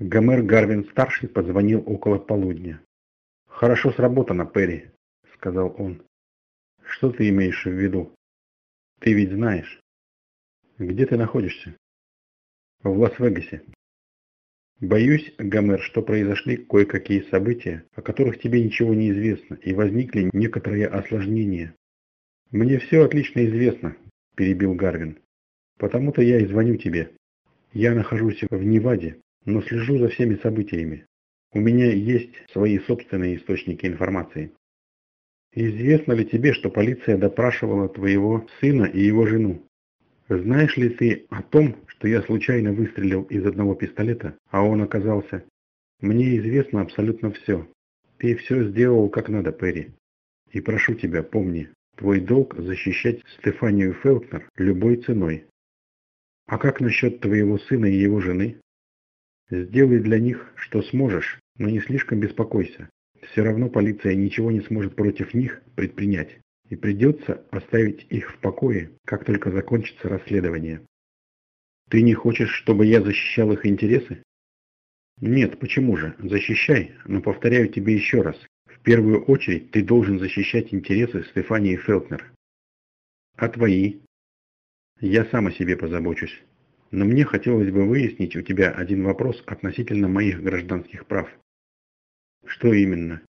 Гомер Гарвин-старший позвонил около полудня. «Хорошо сработано, Перри», — сказал он. «Что ты имеешь в виду? Ты ведь знаешь. Где ты находишься?» «В Лас-Вегасе». «Боюсь, Гомер, что произошли кое-какие события, о которых тебе ничего не известно, и возникли некоторые осложнения». «Мне все отлично известно», – перебил Гарвин. «Потому-то я и звоню тебе. Я нахожусь в Неваде, но слежу за всеми событиями. У меня есть свои собственные источники информации. Известно ли тебе, что полиция допрашивала твоего сына и его жену? Знаешь ли ты о том, что я случайно выстрелил из одного пистолета, а он оказался... Мне известно абсолютно все. Ты все сделал как надо, Перри. И прошу тебя, помни, твой долг защищать Стефанию Фелкнер любой ценой. А как насчет твоего сына и его жены? Сделай для них, что сможешь, но не слишком беспокойся. Все равно полиция ничего не сможет против них предпринять, и придется оставить их в покое, как только закончится расследование. Ты не хочешь, чтобы я защищал их интересы? Нет, почему же? Защищай, но повторяю тебе еще раз. В первую очередь ты должен защищать интересы Стефании Фелтнер. А твои? Я сам о себе позабочусь. Но мне хотелось бы выяснить у тебя один вопрос относительно моих гражданских прав. Что именно?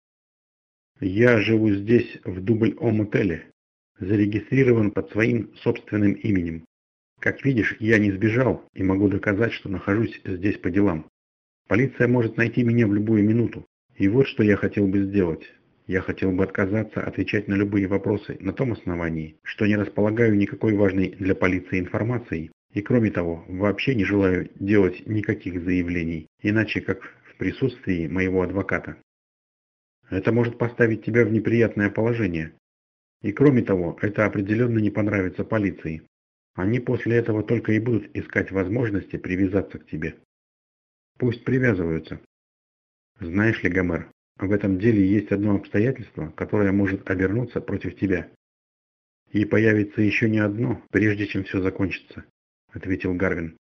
Я живу здесь, в Дубль-О-мотеле, зарегистрирован под своим собственным именем. Как видишь, я не сбежал и могу доказать, что нахожусь здесь по делам. Полиция может найти меня в любую минуту. И вот что я хотел бы сделать. Я хотел бы отказаться отвечать на любые вопросы на том основании, что не располагаю никакой важной для полиции информацией и кроме того, вообще не желаю делать никаких заявлений, иначе как в присутствии моего адвоката. Это может поставить тебя в неприятное положение. И кроме того, это определенно не понравится полиции. Они после этого только и будут искать возможности привязаться к тебе. Пусть привязываются. Знаешь ли, Гомер, в этом деле есть одно обстоятельство, которое может обернуться против тебя. И появится еще не одно, прежде чем все закончится. — ответил Гарвин.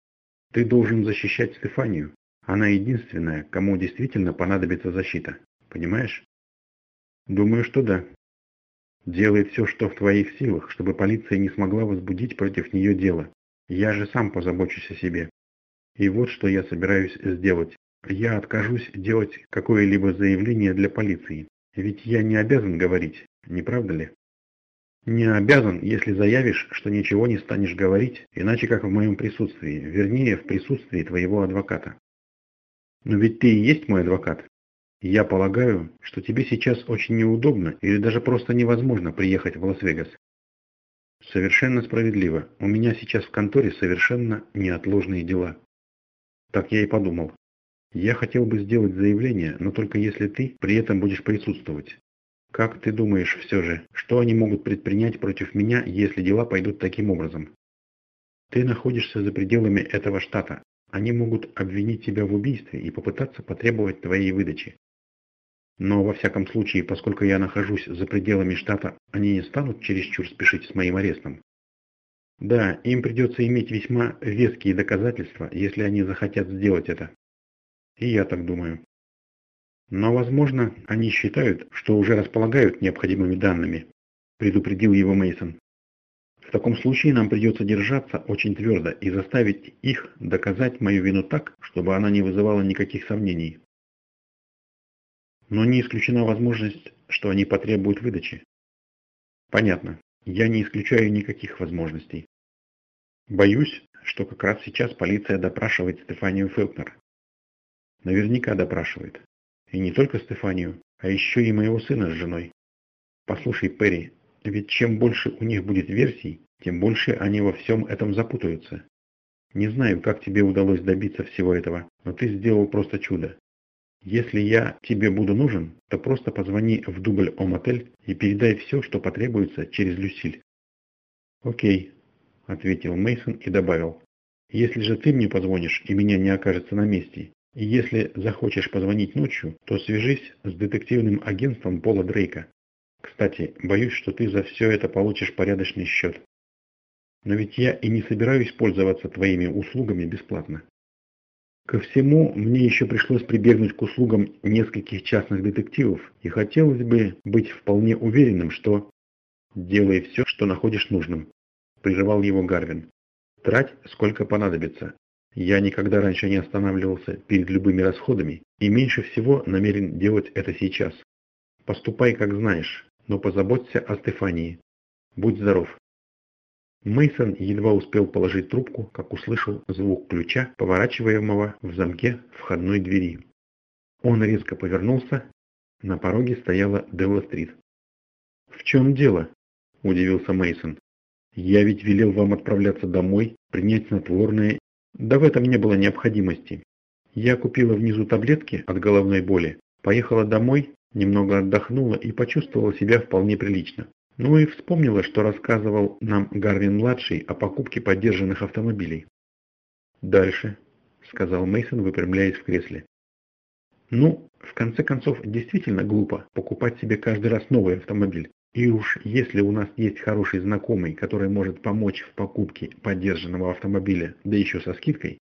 «Ты должен защищать Стефанию. Она единственная, кому действительно понадобится защита. Понимаешь?» «Думаю, что да. Делай все, что в твоих силах, чтобы полиция не смогла возбудить против нее дело. Я же сам позабочусь о себе. И вот что я собираюсь сделать. Я откажусь делать какое-либо заявление для полиции. Ведь я не обязан говорить, не правда ли?» Не обязан, если заявишь, что ничего не станешь говорить, иначе как в моем присутствии, вернее, в присутствии твоего адвоката. Но ведь ты и есть мой адвокат. Я полагаю, что тебе сейчас очень неудобно или даже просто невозможно приехать в Лас-Вегас. Совершенно справедливо. У меня сейчас в конторе совершенно неотложные дела. Так я и подумал. Я хотел бы сделать заявление, но только если ты при этом будешь присутствовать. Как ты думаешь все же, что они могут предпринять против меня, если дела пойдут таким образом? Ты находишься за пределами этого штата. Они могут обвинить тебя в убийстве и попытаться потребовать твоей выдачи. Но во всяком случае, поскольку я нахожусь за пределами штата, они не станут чересчур спешить с моим арестом. Да, им придется иметь весьма веские доказательства, если они захотят сделать это. И я так думаю. Но, возможно, они считают, что уже располагают необходимыми данными, предупредил его Мейсон. В таком случае нам придется держаться очень твердо и заставить их доказать мою вину так, чтобы она не вызывала никаких сомнений. Но не исключена возможность, что они потребуют выдачи. Понятно. Я не исключаю никаких возможностей. Боюсь, что как раз сейчас полиция допрашивает Стефанию Фелкнер. Наверняка допрашивает. И не только Стефанию, а еще и моего сына с женой. Послушай, Перри, ведь чем больше у них будет версий, тем больше они во всем этом запутаются. Не знаю, как тебе удалось добиться всего этого, но ты сделал просто чудо. Если я тебе буду нужен, то просто позвони в дубль О-мотель и передай все, что потребуется через Люсиль. Окей, ответил Мейсон и добавил. Если же ты мне позвонишь и меня не окажется на месте, и если захочешь позвонить ночью, то свяжись с детективным агентством Пола Дрейка. Кстати, боюсь, что ты за все это получишь порядочный счет. Но ведь я и не собираюсь пользоваться твоими услугами бесплатно. Ко всему, мне еще пришлось прибегнуть к услугам нескольких частных детективов, и хотелось бы быть вполне уверенным, что... «Делай все, что находишь нужным», – прерывал его Гарвин. «Трать, сколько понадобится. Я никогда раньше не останавливался перед любыми расходами и меньше всего намерен делать это сейчас. Поступай, как знаешь, но позаботься о Стефании. Будь здоров». Мейсон едва успел положить трубку, как услышал звук ключа, поворачиваемого в замке входной двери. Он резко повернулся. На пороге стояла Делла Стрит. «В чем дело?» – удивился Мейсон. «Я ведь велел вам отправляться домой, принять снотворное. Да в этом не было необходимости. Я купила внизу таблетки от головной боли, поехала домой, немного отдохнула и почувствовала себя вполне прилично. Ну и вспомнила, что рассказывал нам Гарвин-младший о покупке поддержанных автомобилей. «Дальше», — сказал Мейсон, выпрямляясь в кресле. «Ну, в конце концов, действительно глупо покупать себе каждый раз новый автомобиль. И уж если у нас есть хороший знакомый, который может помочь в покупке поддержанного автомобиля, да еще со скидкой...»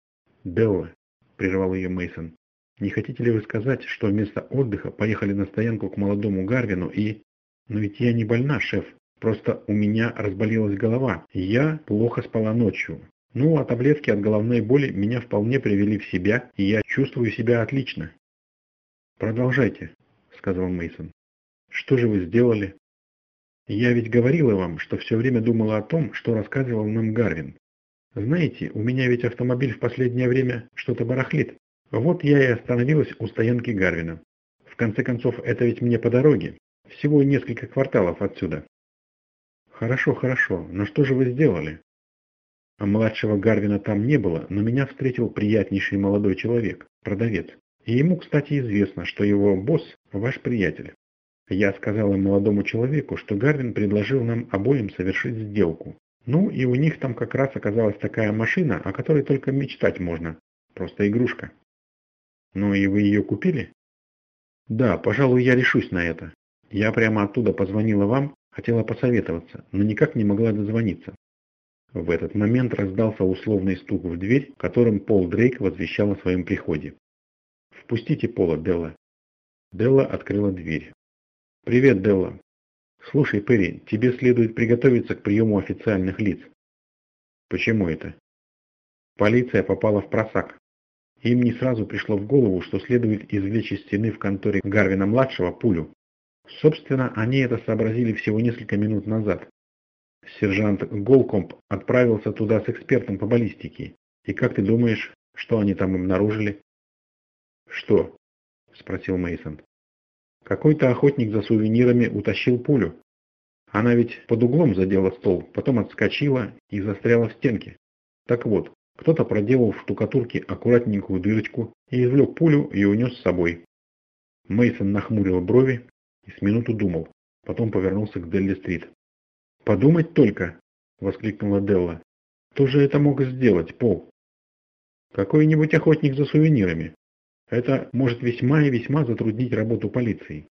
«Белла», — прервал ее Мейсон, — «не хотите ли вы сказать, что вместо отдыха поехали на стоянку к молодому Гарвину и...» Но ведь я не больна, шеф. Просто у меня разболелась голова, я плохо спала ночью. Ну, а таблетки от головной боли меня вполне привели в себя, и я чувствую себя отлично. Продолжайте, сказал Мейсон. Что же вы сделали? Я ведь говорила вам, что все время думала о том, что рассказывал нам Гарвин. Знаете, у меня ведь автомобиль в последнее время что-то барахлит. Вот я и остановилась у стоянки Гарвина. В конце концов, это ведь мне по дороге. Всего несколько кварталов отсюда. Хорошо, хорошо, но что же вы сделали? А младшего Гарвина там не было, но меня встретил приятнейший молодой человек, продавец. И ему, кстати, известно, что его босс – ваш приятель. Я сказала молодому человеку, что Гарвин предложил нам обоим совершить сделку. Ну и у них там как раз оказалась такая машина, о которой только мечтать можно. Просто игрушка. Ну и вы ее купили? Да, пожалуй, я решусь на это. Я прямо оттуда позвонила вам, хотела посоветоваться, но никак не могла дозвониться. В этот момент раздался условный стук в дверь, которым Пол Дрейк возвещал о своем приходе. «Впустите Пола, Делла». Делла открыла дверь. «Привет, Делла. Слушай, Перри, тебе следует приготовиться к приему официальных лиц». «Почему это?» Полиция попала в просак. Им не сразу пришло в голову, что следует извлечь из стены в конторе Гарвина-младшего пулю, Собственно, они это сообразили всего несколько минут назад. Сержант Голкомп отправился туда с экспертом по баллистике. И как ты думаешь, что они там обнаружили? Что? спросил Мейсон. Какой-то охотник за сувенирами утащил пулю. Она ведь под углом задела стол, потом отскочила и застряла в стенке. Так вот, кто-то проделал в штукатурке аккуратненькую дырочку и извлек пулю и унес с собой. Мейсон нахмурил брови и с минуту думал. Потом повернулся к Делли-стрит. «Подумать только!» – воскликнула Делла. «Кто же это мог сделать, Пол?» «Какой-нибудь охотник за сувенирами. Это может весьма и весьма затруднить работу полиции».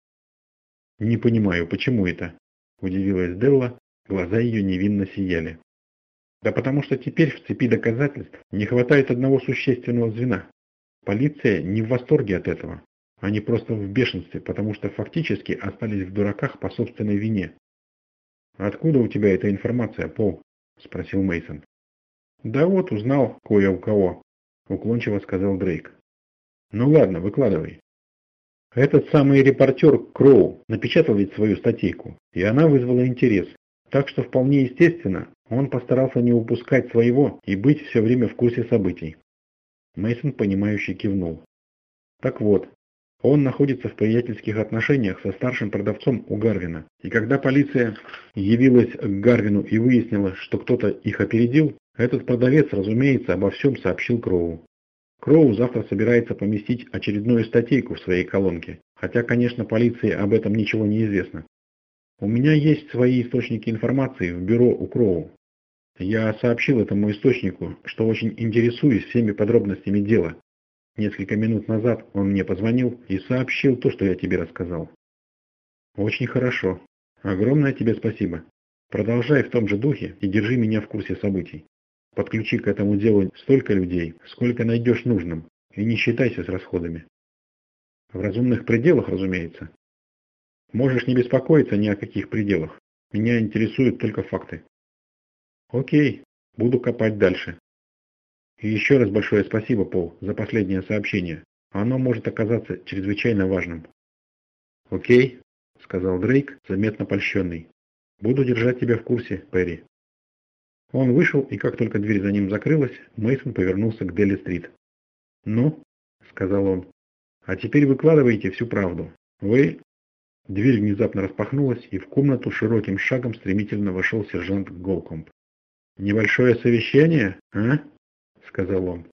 «Не понимаю, почему это?» – удивилась Делла, глаза ее невинно сияли. «Да потому что теперь в цепи доказательств не хватает одного существенного звена. Полиция не в восторге от этого. Они просто в бешенстве, потому что фактически остались в дураках по собственной вине. «Откуда у тебя эта информация, Пол?» – спросил Мейсон. «Да вот, узнал кое у кого», – уклончиво сказал Дрейк. «Ну ладно, выкладывай». Этот самый репортер Кроу напечатал ведь свою статейку, и она вызвала интерес. Так что вполне естественно, он постарался не упускать своего и быть все время в курсе событий. Мейсон понимающе кивнул. Так вот, он находится в приятельских отношениях со старшим продавцом у Гарвина. И когда полиция явилась к Гарвину и выяснила, что кто-то их опередил, этот продавец, разумеется, обо всем сообщил Кроу. Кроу завтра собирается поместить очередную статейку в своей колонке, хотя, конечно, полиции об этом ничего не известно. У меня есть свои источники информации в бюро у Кроу. Я сообщил этому источнику, что очень интересуюсь всеми подробностями дела, Несколько минут назад он мне позвонил и сообщил то, что я тебе рассказал. Очень хорошо. Огромное тебе спасибо. Продолжай в том же духе и держи меня в курсе событий. Подключи к этому делу столько людей, сколько найдешь нужным. И не считайся с расходами. В разумных пределах, разумеется. Можешь не беспокоиться ни о каких пределах. Меня интересуют только факты. Окей, буду копать дальше. И еще раз большое спасибо, Пол, за последнее сообщение. Оно может оказаться чрезвычайно важным. Окей, сказал Дрейк, заметно польщенный. Буду держать тебя в курсе, Перри. Он вышел, и как только дверь за ним закрылась, Мейсон повернулся к Дели-стрит. «Ну?» — сказал он. «А теперь выкладывайте всю правду. Вы Дверь внезапно распахнулась, и в комнату широким шагом стремительно вошел сержант Голкомп. «Небольшое совещание, а?» — сказал он.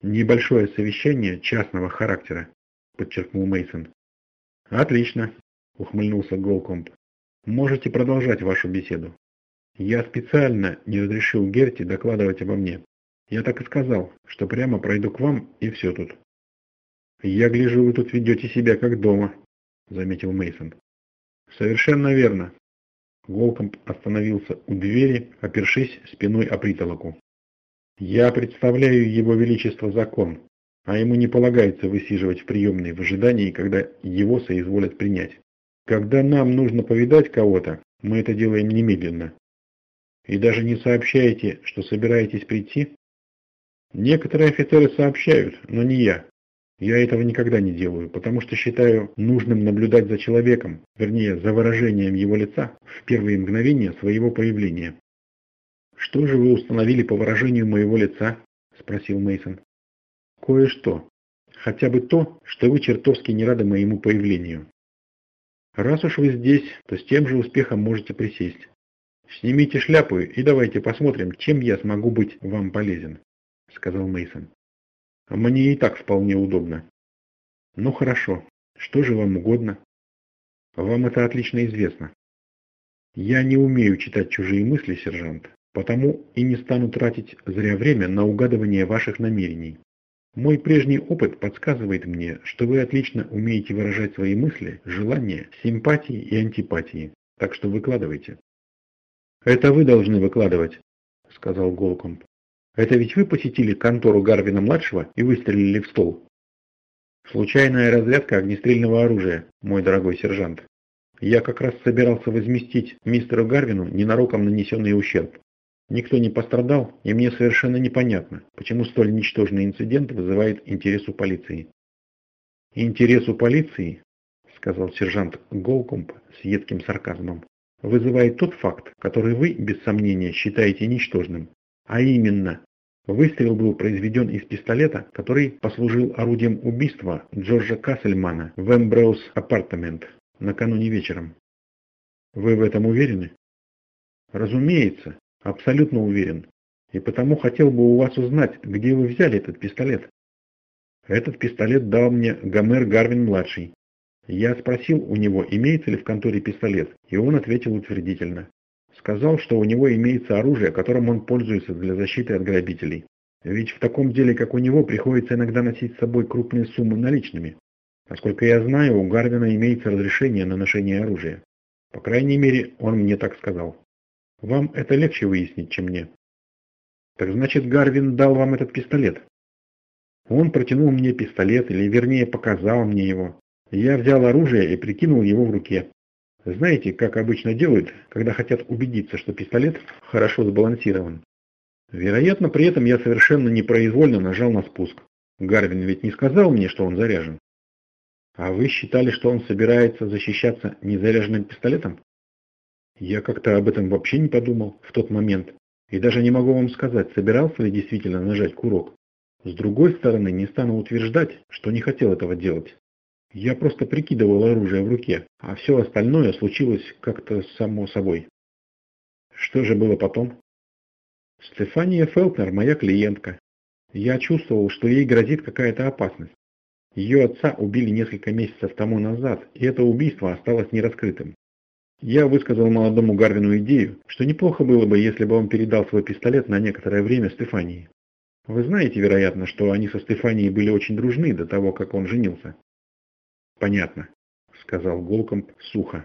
«Небольшое совещание частного характера», — подчеркнул Мейсон. «Отлично», — ухмыльнулся Голкомп. «Можете продолжать вашу беседу. Я специально не разрешил Герти докладывать обо мне. Я так и сказал, что прямо пройду к вам, и все тут». «Я гляжу, вы тут ведете себя как дома», — заметил Мейсон. «Совершенно верно». Голкомп остановился у двери, опершись спиной о притолоку. «Я представляю его величество закон, а ему не полагается высиживать в приемной в ожидании, когда его соизволят принять. Когда нам нужно повидать кого-то, мы это делаем немедленно. И даже не сообщаете, что собираетесь прийти? Некоторые офицеры сообщают, но не я. Я этого никогда не делаю, потому что считаю нужным наблюдать за человеком, вернее, за выражением его лица в первые мгновения своего появления. «Что же вы установили по выражению моего лица?» – спросил Мейсон. «Кое-что. Хотя бы то, что вы чертовски не рады моему появлению. Раз уж вы здесь, то с тем же успехом можете присесть. Снимите шляпу и давайте посмотрим, чем я смогу быть вам полезен», – сказал Мейсон. Мне и так вполне удобно. Ну хорошо, что же вам угодно? Вам это отлично известно. Я не умею читать чужие мысли, сержант, потому и не стану тратить зря время на угадывание ваших намерений. Мой прежний опыт подсказывает мне, что вы отлично умеете выражать свои мысли, желания, симпатии и антипатии, так что выкладывайте. «Это вы должны выкладывать», — сказал Голкомп. Это ведь вы посетили контору Гарвина-младшего и выстрелили в стол? Случайная разрядка огнестрельного оружия, мой дорогой сержант. Я как раз собирался возместить мистеру Гарвину ненароком нанесенный ущерб. Никто не пострадал, и мне совершенно непонятно, почему столь ничтожный инцидент вызывает интерес у полиции. Интерес у полиции, сказал сержант Голкомп с едким сарказмом, вызывает тот факт, который вы, без сомнения, считаете ничтожным, а именно Выстрел был произведен из пистолета, который послужил орудием убийства Джорджа Кассельмана в Эмброуз Апартамент накануне вечером. Вы в этом уверены? Разумеется, абсолютно уверен. И потому хотел бы у вас узнать, где вы взяли этот пистолет. Этот пистолет дал мне Гомер Гарвин-младший. Я спросил у него, имеется ли в конторе пистолет, и он ответил утвердительно. Сказал, что у него имеется оружие, которым он пользуется для защиты от грабителей. Ведь в таком деле, как у него, приходится иногда носить с собой крупные суммы наличными. Насколько я знаю, у Гарвина имеется разрешение на ношение оружия. По крайней мере, он мне так сказал. Вам это легче выяснить, чем мне. Так значит, Гарвин дал вам этот пистолет? Он протянул мне пистолет, или вернее показал мне его. Я взял оружие и прикинул его в руке. Знаете, как обычно делают, когда хотят убедиться, что пистолет хорошо сбалансирован? Вероятно, при этом я совершенно непроизвольно нажал на спуск. Гарвин ведь не сказал мне, что он заряжен. А вы считали, что он собирается защищаться незаряженным пистолетом? Я как-то об этом вообще не подумал в тот момент. И даже не могу вам сказать, собирался ли действительно нажать курок. С другой стороны, не стану утверждать, что не хотел этого делать. Я просто прикидывал оружие в руке, а все остальное случилось как-то само собой. Что же было потом? Стефания Фелтнер моя клиентка. Я чувствовал, что ей грозит какая-то опасность. Ее отца убили несколько месяцев тому назад, и это убийство осталось нераскрытым. Я высказал молодому Гарвину идею, что неплохо было бы, если бы он передал свой пистолет на некоторое время Стефании. Вы знаете, вероятно, что они со Стефанией были очень дружны до того, как он женился. Понятно, сказал Голкомп сухо.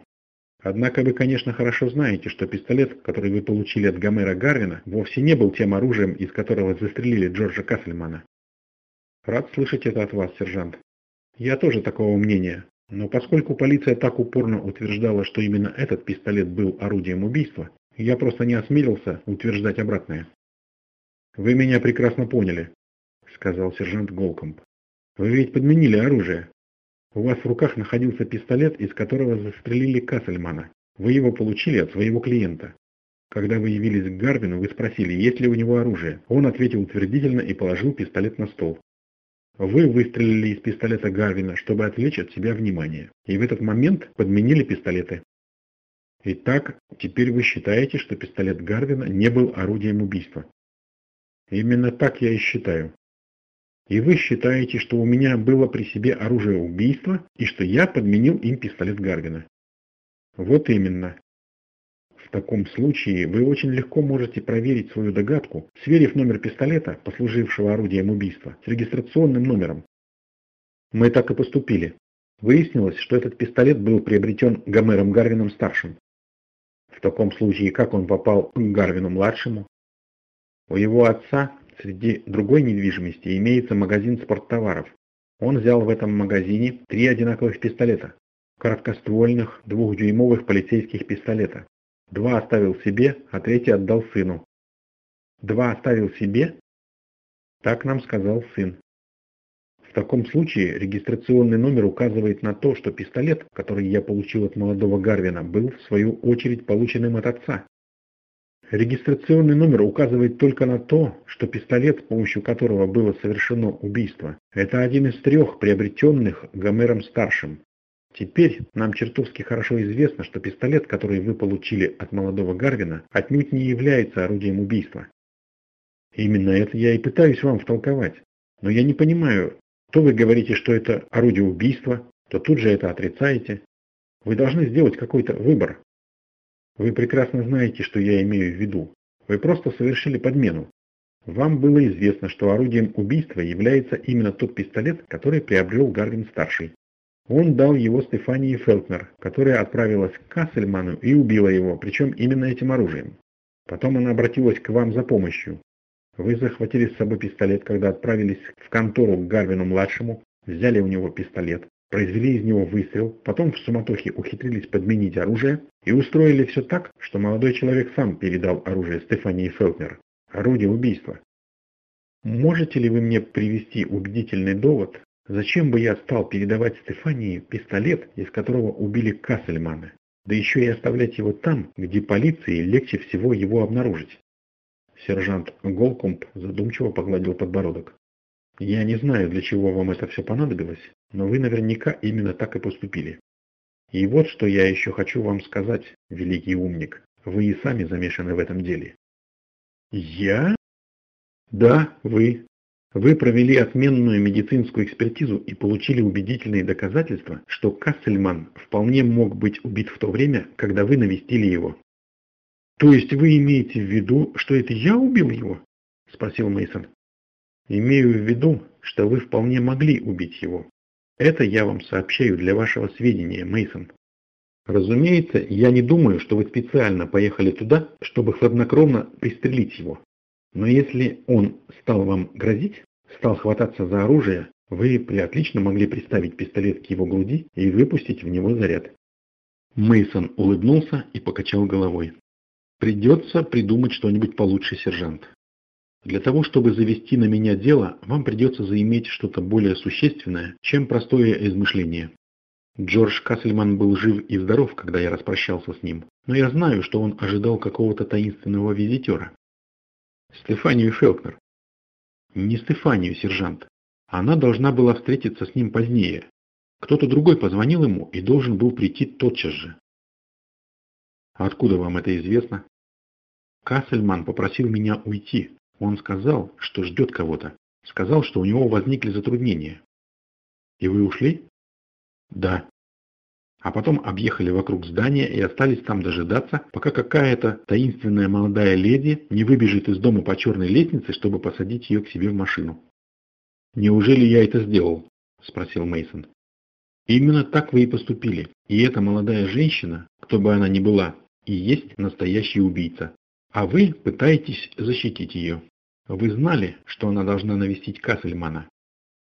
Однако вы, конечно, хорошо знаете, что пистолет, который вы получили от Гомера Гарвина, вовсе не был тем оружием, из которого застрелили Джорджа Кассельмана. Рад слышать это от вас, сержант. Я тоже такого мнения, но поскольку полиция так упорно утверждала, что именно этот пистолет был орудием убийства, я просто не осмелился утверждать обратное. «Вы меня прекрасно поняли», — сказал сержант Голкомб. «Вы ведь подменили оружие. У вас в руках находился пистолет, из которого застрелили Кассельмана. Вы его получили от своего клиента. Когда вы явились к Гарвину, вы спросили, есть ли у него оружие. Он ответил утвердительно и положил пистолет на стол. Вы выстрелили из пистолета Гарвина, чтобы отвлечь от себя внимание, и в этот момент подменили пистолеты. Итак, теперь вы считаете, что пистолет Гарвина не был орудием убийства. Именно так я и считаю. И вы считаете, что у меня было при себе оружие убийства, и что я подменил им пистолет Гарвина. Вот именно. В таком случае вы очень легко можете проверить свою догадку, сверив номер пистолета, послужившего орудием убийства, с регистрационным номером. Мы так и поступили. Выяснилось, что этот пистолет был приобретен Гомером Гарвином-старшим. В таком случае, как он попал к Гарвину-младшему? У его отца среди другой недвижимости имеется магазин спорттоваров. Он взял в этом магазине три одинаковых пистолета. Короткоствольных, двухдюймовых полицейских пистолета. Два оставил себе, а третий отдал сыну. Два оставил себе? Так нам сказал сын. В таком случае регистрационный номер указывает на то, что пистолет, который я получил от молодого Гарвина, был в свою очередь полученным от отца. Регистрационный номер указывает только на то, что пистолет, с помощью которого было совершено убийство, это один из трех приобретенных Гомером-старшим. Теперь нам чертовски хорошо известно, что пистолет, который вы получили от молодого Гарвина, отнюдь не является орудием убийства. Именно это я и пытаюсь вам втолковать. Но я не понимаю, то вы говорите, что это орудие убийства, то тут же это отрицаете. Вы должны сделать какой-то выбор. Вы прекрасно знаете, что я имею в виду. Вы просто совершили подмену. Вам было известно, что орудием убийства является именно тот пистолет, который приобрел Гарвин-старший. Он дал его Стефании Фелкнер, которая отправилась к Кассельману и убила его, причем именно этим оружием. Потом она обратилась к вам за помощью. Вы захватили с собой пистолет, когда отправились в контору к Гарвину-младшему, взяли у него пистолет, произвели из него выстрел, потом в суматохе ухитрились подменить оружие и устроили все так, что молодой человек сам передал оружие Стефании Фелкнер. Орудие убийства. Можете ли вы мне привести убедительный довод, Зачем бы я стал передавать Стефании пистолет, из которого убили Кассельмана? Да еще и оставлять его там, где полиции легче всего его обнаружить. Сержант Голкомп задумчиво погладил подбородок. Я не знаю, для чего вам это все понадобилось, но вы наверняка именно так и поступили. И вот что я еще хочу вам сказать, великий умник. Вы и сами замешаны в этом деле. Я? Да, вы. Вы провели отменную медицинскую экспертизу и получили убедительные доказательства, что Кассельман вполне мог быть убит в то время, когда вы навестили его. То есть вы имеете в виду, что это я убил его? спросил Мейсон. Имею в виду, что вы вполне могли убить его. Это я вам сообщаю для вашего сведения, Мейсон. Разумеется, я не думаю, что вы специально поехали туда, чтобы хладнокровно пристрелить его. Но если он стал вам грозить, стал хвататься за оружие, вы при отлично могли приставить пистолет к его груди и выпустить в него заряд. Мейсон улыбнулся и покачал головой. Придется придумать что-нибудь получше, сержант. Для того, чтобы завести на меня дело, вам придется заиметь что-то более существенное, чем простое измышление. Джордж Кассельман был жив и здоров, когда я распрощался с ним, но я знаю, что он ожидал какого-то таинственного визитера. Стефанию Фелкнер. Не Стефанию, сержант. Она должна была встретиться с ним позднее. Кто-то другой позвонил ему и должен был прийти тотчас же. Откуда вам это известно? Кассельман попросил меня уйти. Он сказал, что ждет кого-то. Сказал, что у него возникли затруднения. И вы ушли? Да а потом объехали вокруг здания и остались там дожидаться, пока какая-то таинственная молодая леди не выбежит из дома по черной лестнице, чтобы посадить ее к себе в машину. «Неужели я это сделал?» – спросил Мейсон. «Именно так вы и поступили. И эта молодая женщина, кто бы она ни была, и есть настоящий убийца. А вы пытаетесь защитить ее. Вы знали, что она должна навестить Кассельмана.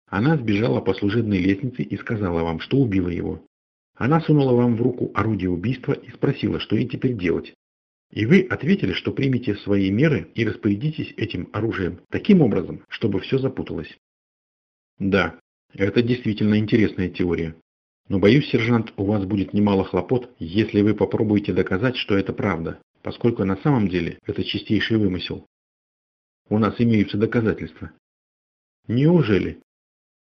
Она сбежала по служебной лестнице и сказала вам, что убила его. Она сунула вам в руку орудие убийства и спросила, что ей теперь делать. И вы ответили, что примете свои меры и распорядитесь этим оружием таким образом, чтобы все запуталось. Да, это действительно интересная теория. Но боюсь, сержант, у вас будет немало хлопот, если вы попробуете доказать, что это правда, поскольку на самом деле это чистейший вымысел. У нас имеются доказательства. Неужели?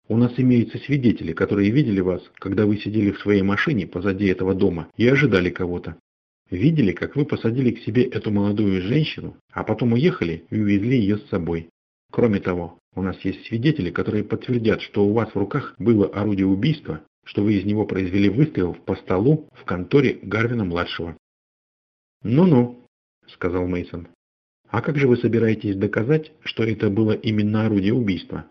У нас имеются свидетели, которые видели вас, когда вы сидели в своей машине позади этого дома и ожидали кого-то. Видели, как вы посадили к себе эту молодую женщину, а потом уехали и увезли ее с собой. Кроме того, у нас есть свидетели, которые подтвердят, что у вас в руках было орудие убийства, что вы из него произвели выстрел по столу в конторе Гарвина-младшего. «Ну-ну», — сказал Мейсон. «А как же вы собираетесь доказать, что это было именно орудие убийства?»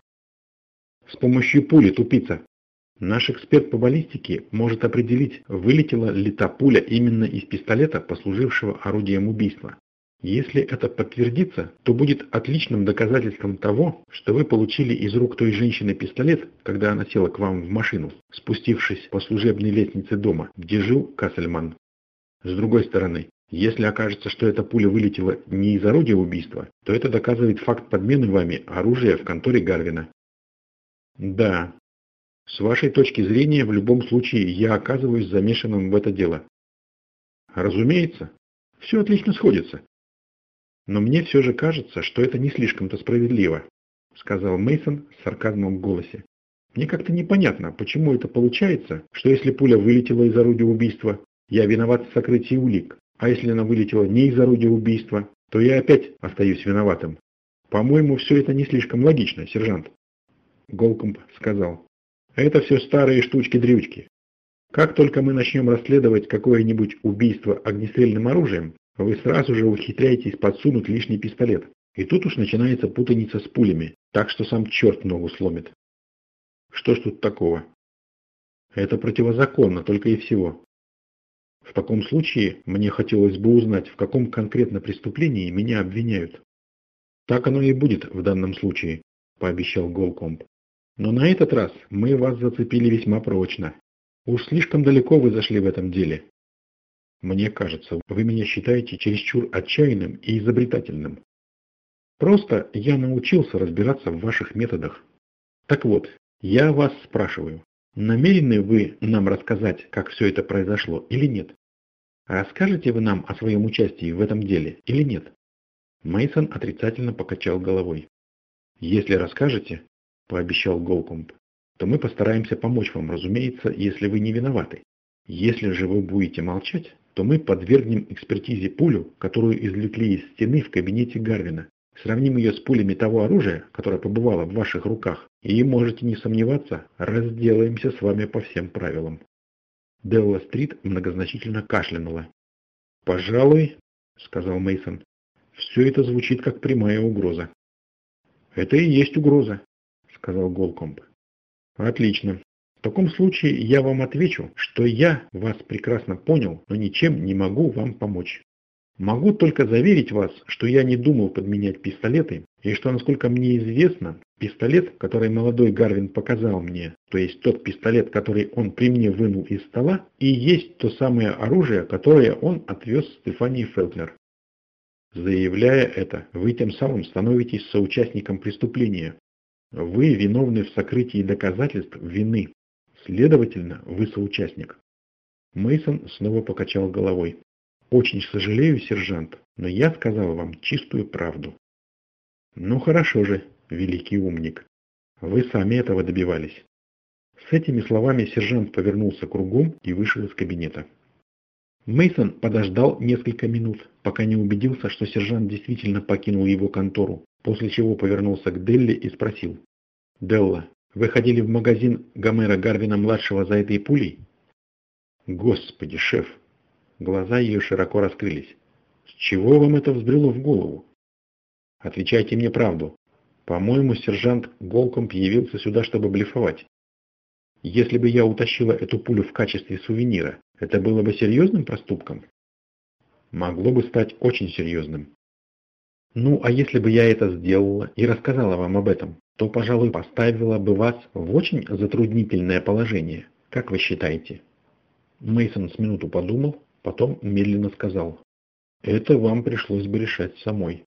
«С помощью пули, тупица. Наш эксперт по баллистике может определить, вылетела ли та пуля именно из пистолета, послужившего орудием убийства. Если это подтвердится, то будет отличным доказательством того, что вы получили из рук той женщины пистолет, когда она села к вам в машину, спустившись по служебной лестнице дома, где жил Кассельман. С другой стороны, если окажется, что эта пуля вылетела не из орудия убийства, то это доказывает факт подмены вами оружия в конторе Гарвина. Да, с вашей точки зрения, в любом случае я оказываюсь замешанным в это дело. Разумеется, все отлично сходится. Но мне все же кажется, что это не слишком-то справедливо, сказал Мейсон с сарказмом в голосе. Мне как-то непонятно, почему это получается, что если пуля вылетела из орудия убийства, я виноват в сокрытии улик, а если она вылетела не из орудия убийства, то я опять остаюсь виноватым. По-моему, все это не слишком логично, сержант. Голкомб сказал. Это все старые штучки-дрючки. Как только мы начнем расследовать какое-нибудь убийство огнестрельным оружием, вы сразу же ухитряетесь подсунуть лишний пистолет. И тут уж начинается путаница с пулями, так что сам черт ногу сломит. Что ж тут такого? Это противозаконно, только и всего. В таком случае мне хотелось бы узнать, в каком конкретно преступлении меня обвиняют. Так оно и будет в данном случае, пообещал Голкомб. Но на этот раз мы вас зацепили весьма прочно. Уж слишком далеко вы зашли в этом деле. Мне кажется, вы меня считаете чересчур отчаянным и изобретательным. Просто я научился разбираться в ваших методах. Так вот, я вас спрашиваю, намерены вы нам рассказать, как все это произошло или нет? Расскажете вы нам о своем участии в этом деле или нет? Мейсон отрицательно покачал головой. Если расскажете, пообещал Голкомб, то мы постараемся помочь вам, разумеется, если вы не виноваты. Если же вы будете молчать, то мы подвергнем экспертизе пулю, которую извлекли из стены в кабинете Гарвина. Сравним ее с пулями того оружия, которое побывало в ваших руках, и, можете не сомневаться, разделаемся с вами по всем правилам. Делла Стрит многозначительно кашлянула. «Пожалуй», — сказал Мейсон, — «все это звучит как прямая угроза». «Это и есть угроза», — сказал Голкомб. «Отлично. В таком случае я вам отвечу, что я вас прекрасно понял, но ничем не могу вам помочь. Могу только заверить вас, что я не думал подменять пистолеты, и что, насколько мне известно, пистолет, который молодой Гарвин показал мне, то есть тот пистолет, который он при мне вынул из стола, и есть то самое оружие, которое он отвез Стефании Фелтнер. Заявляя это, вы тем самым становитесь соучастником преступления. Вы виновны в сокрытии доказательств вины, Следовательно, вы соучастник. Мейсон снова покачал головой. Очень сожалею, сержант, но я сказал вам чистую правду. Ну хорошо же, великий умник. Вы сами этого добивались. С этими словами сержант повернулся кругом и вышел из кабинета. Мейсон подождал несколько минут, пока не убедился, что сержант действительно покинул его контору, после чего повернулся к Делли и спросил. «Делла, вы ходили в магазин Гомера Гарвина-младшего за этой пулей? Господи, шеф! Глаза ее широко раскрылись. С чего вам это взбрело в голову? Отвечайте мне правду. По-моему, сержант Голкомп явился сюда, чтобы блефовать. Если бы я утащила эту пулю в качестве сувенира, это было бы серьезным проступком? Могло бы стать очень серьезным. Ну, а если бы я это сделала и рассказала вам об этом? то, пожалуй, поставила бы вас в очень затруднительное положение. Как вы считаете? Мейсон с минуту подумал, потом медленно сказал. Это вам пришлось бы решать самой.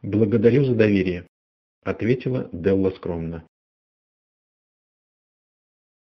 Благодарю за доверие, ответила Делла скромно.